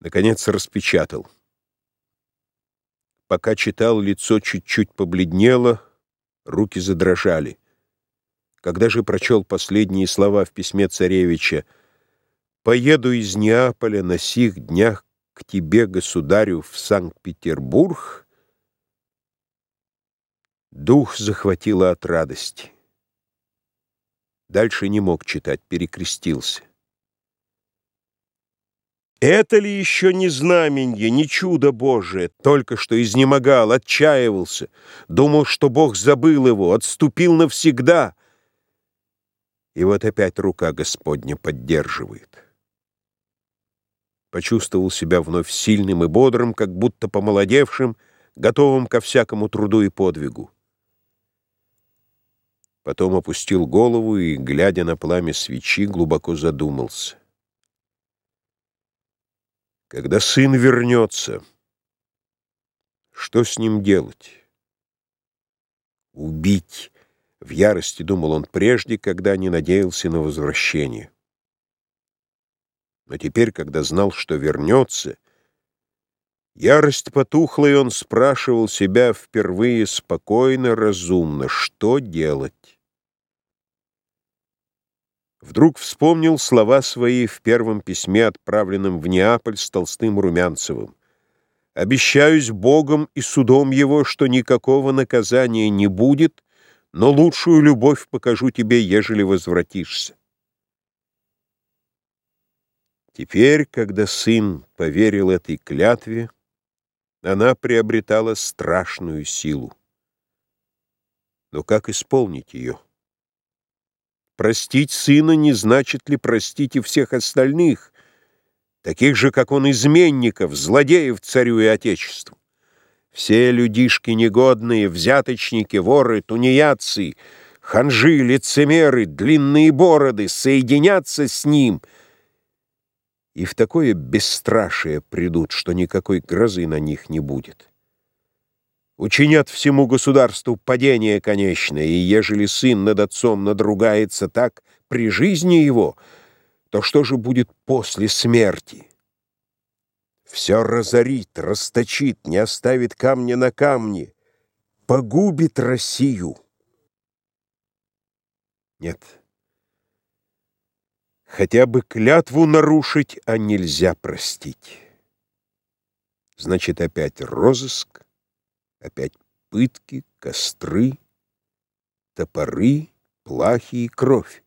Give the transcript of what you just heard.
Наконец распечатал. Пока читал, лицо чуть-чуть побледнело, руки задрожали. Когда же прочел последние слова в письме царевича «Поеду из Неаполя на сих днях к тебе, государю, в Санкт-Петербург», дух захватило от радости. Дальше не мог читать, перекрестился. Это ли еще не знаменье, не чудо Божие? Только что изнемогал, отчаивался, думал, что Бог забыл его, отступил навсегда. И вот опять рука Господня поддерживает. Почувствовал себя вновь сильным и бодрым, как будто помолодевшим, готовым ко всякому труду и подвигу. Потом опустил голову и, глядя на пламя свечи, глубоко задумался. Когда сын вернется, что с ним делать? Убить. В ярости думал он прежде, когда не надеялся на возвращение. Но теперь, когда знал, что вернется, ярость потухла, и он спрашивал себя впервые спокойно, разумно, что делать. Вдруг вспомнил слова свои в первом письме, отправленном в Неаполь с Толстым Румянцевым. «Обещаюсь Богом и судом Его, что никакого наказания не будет, но лучшую любовь покажу тебе, ежели возвратишься». Теперь, когда сын поверил этой клятве, она приобретала страшную силу. Но как исполнить ее? Простить сына не значит ли простить и всех остальных, таких же, как он, изменников, злодеев царю и отечеству. Все людишки негодные, взяточники, воры, тунеядцы, ханжи, лицемеры, длинные бороды соединятся с ним и в такое бесстрашие придут, что никакой грозы на них не будет учинят всему государству падение конечное, и ежели сын над отцом надругается так при жизни его, то что же будет после смерти? Все разорит, расточит, не оставит камня на камне, погубит Россию. Нет, хотя бы клятву нарушить, а нельзя простить. Значит, опять розыск, Опять пытки, костры, топоры, плахи и кровь.